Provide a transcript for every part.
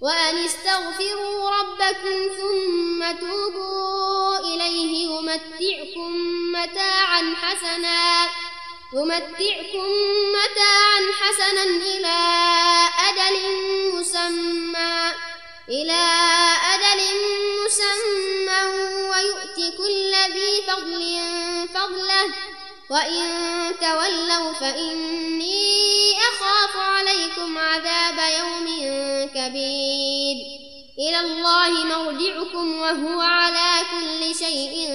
وأن استغفروا ربكم ثم توبوا إليه يمتعكم متاعا حسنا يمتعكم متاعا حسنا إلى أجل مسمى إلى أجل مسمى ويؤتي كل ذي فضل فضله. وإن تولوا فإني أخاف عليكم عذاب يوم كبير إلى الله مرجعكم وهو على كل شيء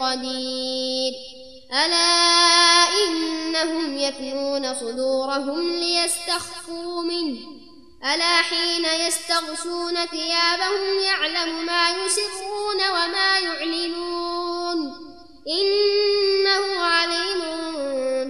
قدير ألا إنهم يثنون صدورهم ليستخفوا منه ألا حين يستغشون ثيابهم يعلم ما يسرون وما يعلنون إنه عليم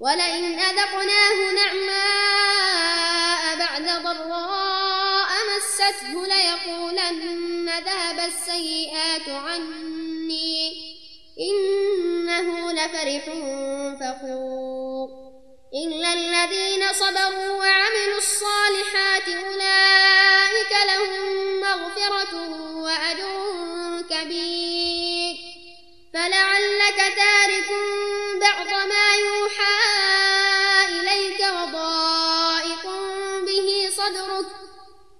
ولئن أذقناه نعماء بعد ضراء مسته ليقولن ذهب السيئات عني إنه لفرح فخور إلا الذين صبروا وعملوا الصالحات أولئك لهم مغفرة وأجر كبير فلعلك تارك بعض ما يوحى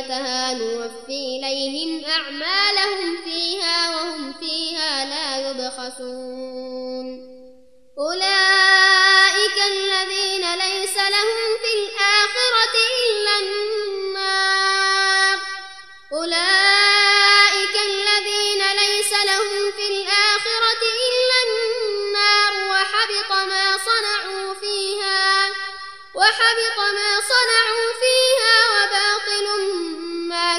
وزينتها نوفي إليهم أعمالهم فيها وهم فيها لا يبخسون. أولئك الذين ليس لهم في الآخرة إلا النار. أولئك الذين ليس لهم في الآخرة إلا النار. وحبط ما صنعوا فيها. وحبط ما صنعوا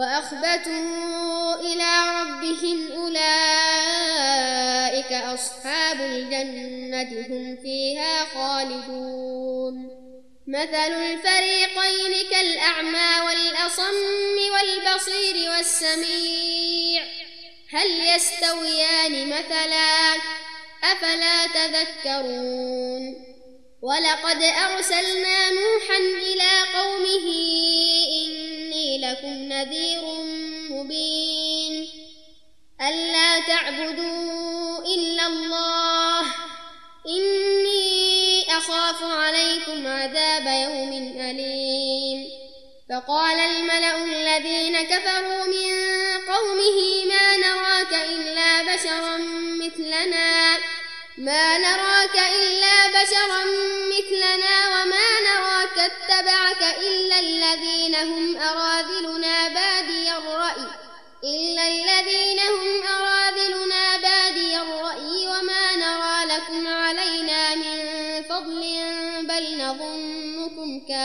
وأخبتوا إلى ربهم أولئك أصحاب الجنة هم فيها خالدون. مثل الفريقين كالأعمى والأصم والبصير والسميع. هل يستويان مثلا؟ أفلا تذكرون. ولقد أرسلنا نوحا إلى قومه لكم نذير مبين. ألا تعبدوا إلا الله. إني أخاف عليكم عذاب يوم أليم. فقال الملأ الذين كفروا من قومه ما نراك إلا بشرا مثلنا. ما نراك إلا بشرا مثلنا. وما نراك اتبعك إلا الذين هم أراذلنا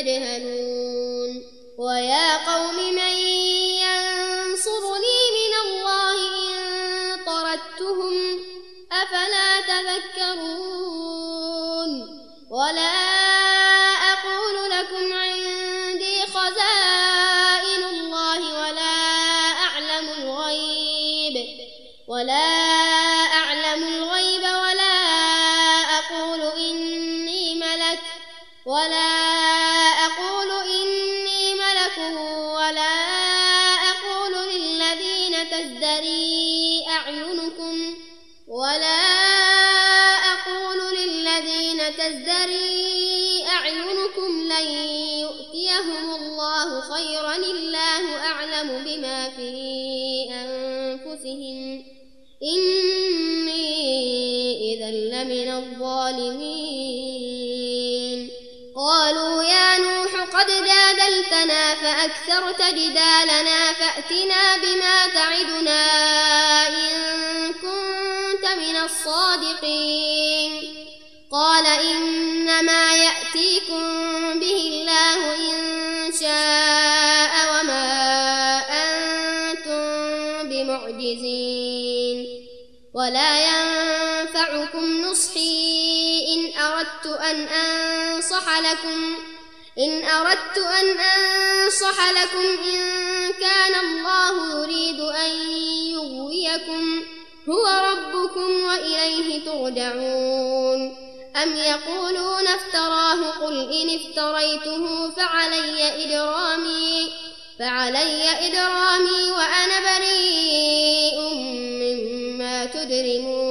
تجهلون جدالنا فأتنا بما تعدنا إن كنت من الصادقين. قال إنما يأتيكم به الله إن شاء وما أنتم بمعجزين. ولا ينفعكم نصحي إن أردت أن أنصح لكم إن أردت أن أنصح لكم إن كان الله يريد أن يغويكم. هو ربكم وإليه ترجعون. أم يقولون افتراه؟ قل إن افتريته فعلي إجرامي فعلي إجرامي وأنا بريء مما تجرمون.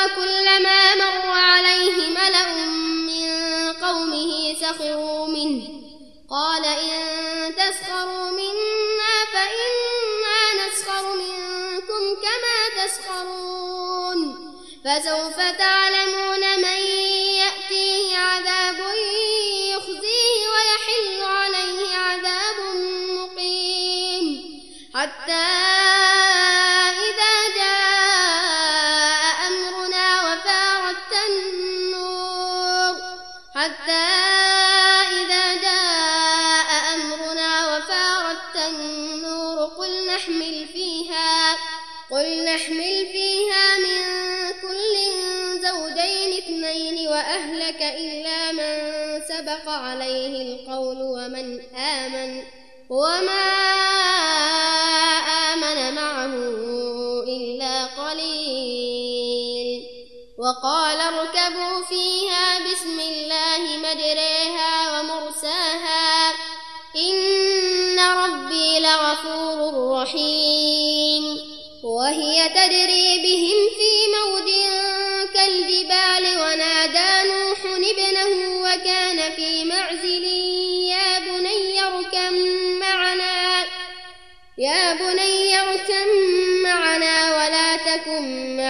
فسوف تعلمون آمن وما آمن معه إلا قليل وقال اركبوا فيها بسم الله مجريها ومرساها إن ربي لغفور رحيم وهي تجري بهم في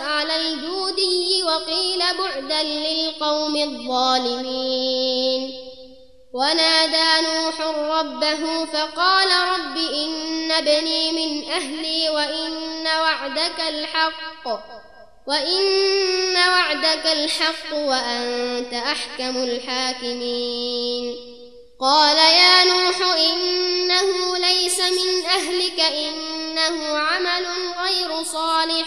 على الجودي وقيل بعدا للقوم الظالمين. ونادى نوح ربه فقال رب إن ابني من أهلي وإن وعدك الحق وإن وعدك الحق وأنت أحكم الحاكمين. قال يا نوح إنه ليس من أهلك إنه عمل غير صالح.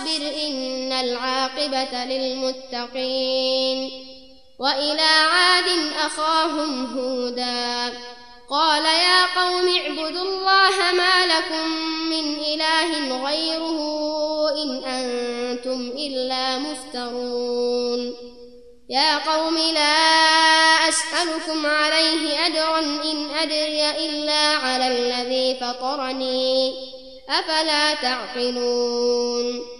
هذا فاصبر إن العاقبة للمتقين وإلى عاد أخاهم هودا قال يا قوم اعبدوا الله ما لكم من إله غيره إن أنتم إلا مفترون يا قوم لا أسألكم عليه أجرا إن أجري إلا على الذي فطرني أفلا تعقلون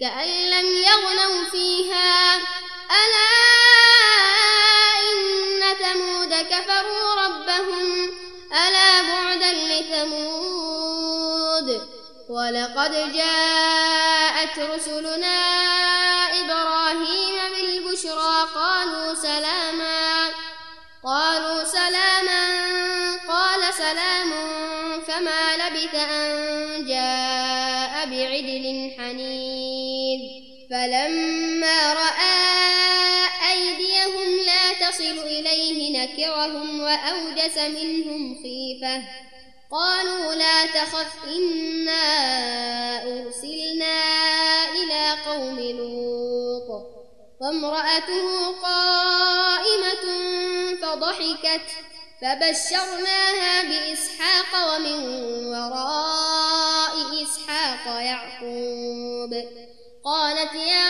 كأن لم يغنوا فيها. ألا إن ثمود كفروا ربهم؟ ألا بعدا لثمود؟ ولقد جاءت رسلنا نكرهم وأوجس منهم خيفة. قالوا لا تخف إنا أرسلنا إلى قوم لوط. وامرأته قائمة فضحكت فبشرناها بإسحاق ومن وراء إسحاق يعقوب. قالت يا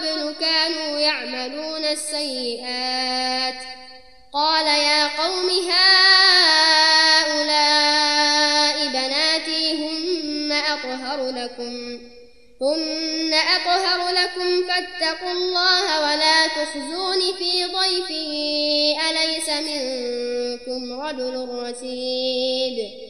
قبل كانوا يعملون السيئات. قال يا قوم هؤلاء بناتي هن أطهر لكم. هن أطهر لكم فاتقوا الله ولا تخزون في ضيفي. أليس منكم رجل رشيد؟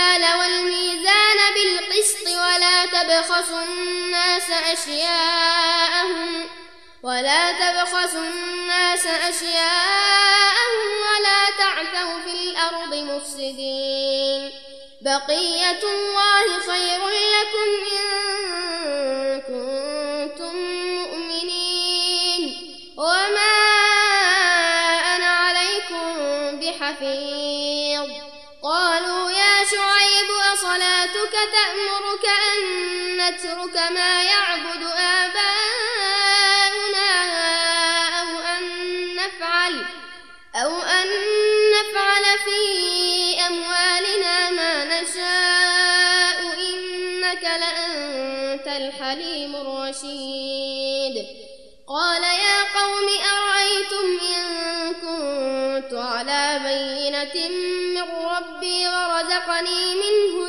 المكيال والميزان بالقسط ولا تبخسوا الناس أشياءهم ولا تبخسوا الناس أشياءهم ولا تعثوا في الأرض مفسدين. بقية الله خير لكم إن تأمرك أن نترك ما يعبد آباؤنا أو أن نفعل أو أن نفعل في أموالنا ما نشاء إنك لأنت الحليم الرشيد. قال يا قوم أرأيتم إن كنت على بينة من ربي ورزقني منه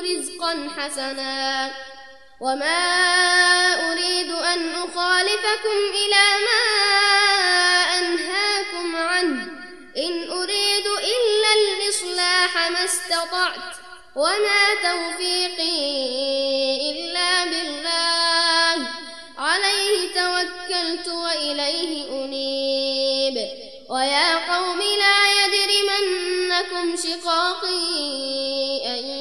حسنا. وما أريد أن أخالفكم إلى ما أنهاكم عنه. إن أريد إلا الإصلاح ما استطعت. وما توفيقي إلا بالله. عليه توكلت وإليه أنيب. ويا قوم لا يجرمنكم شقاقي أن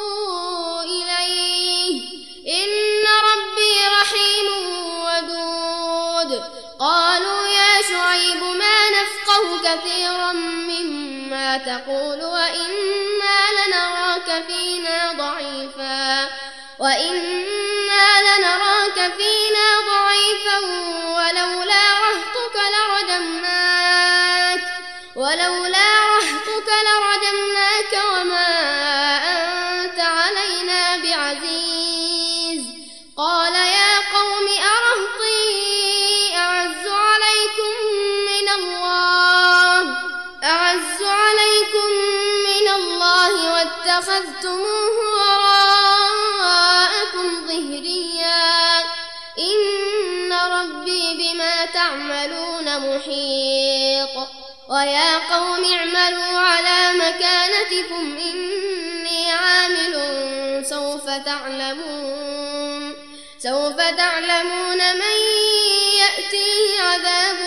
سوف تعلمون سوف تعلمون من يأتيه عذاب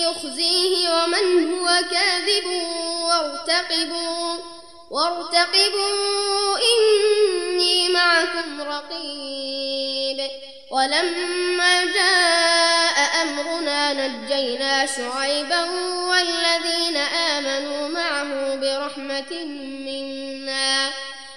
يخزيه ومن هو كاذب. وارتقبوا وارتقبوا إني معكم رقيب. ولما جاء أمرنا نجينا شعيبا والذين آمنوا معه برحمة منا.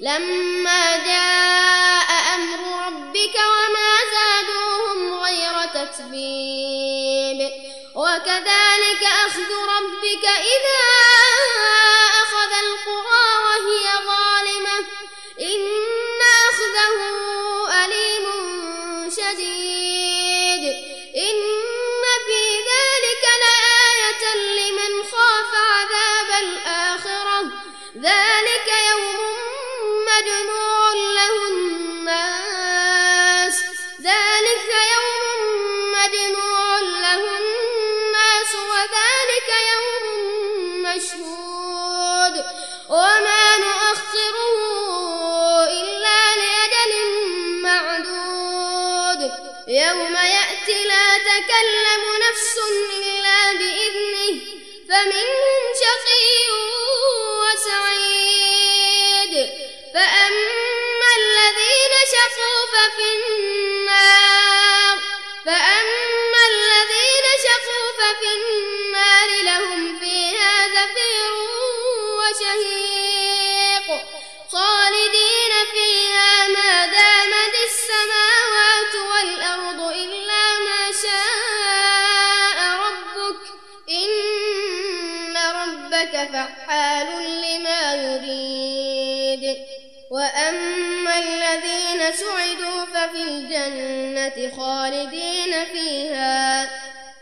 لما جاء أمر ربك وما زادوهم غير تتبيب. وكذلك أخذ ربك إذا فمنهم فعال لما يريد. وأما الذين سعدوا ففي الجنة خالدين فيها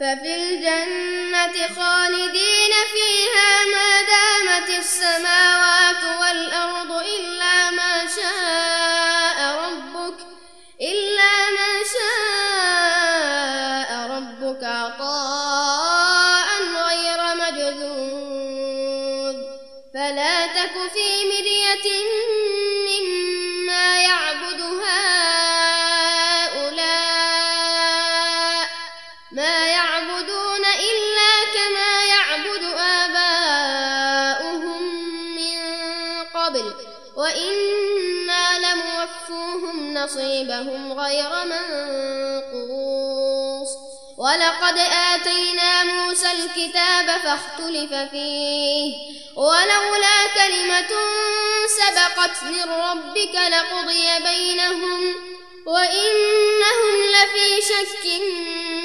ففي الجنة خالدين فيها ما دامت السماوات والأرض إلا ما شاء. لموفوهم نصيبهم غير منقوص. ولقد آتينا موسى الكتاب فاختلف فيه. ولولا كلمة سبقت من ربك لقضي بينهم. وإنهم لفي شك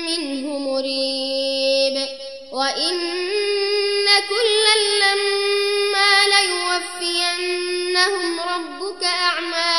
منه مريب. وإن كلا لما ليوفينهم ربك أعمالهم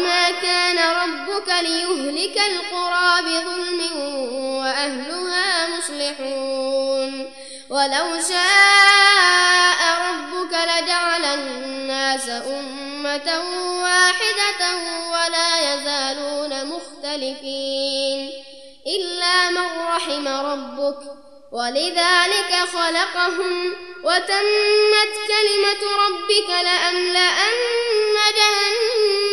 وما كان ربك ليهلك القرى بظلم وأهلها مصلحون. ولو شاء ربك لجعل الناس أمة واحدة ولا يزالون مختلفين. إلا من رحم ربك ولذلك خلقهم وتمت كلمة ربك لأملأن جهنم.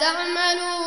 تعملون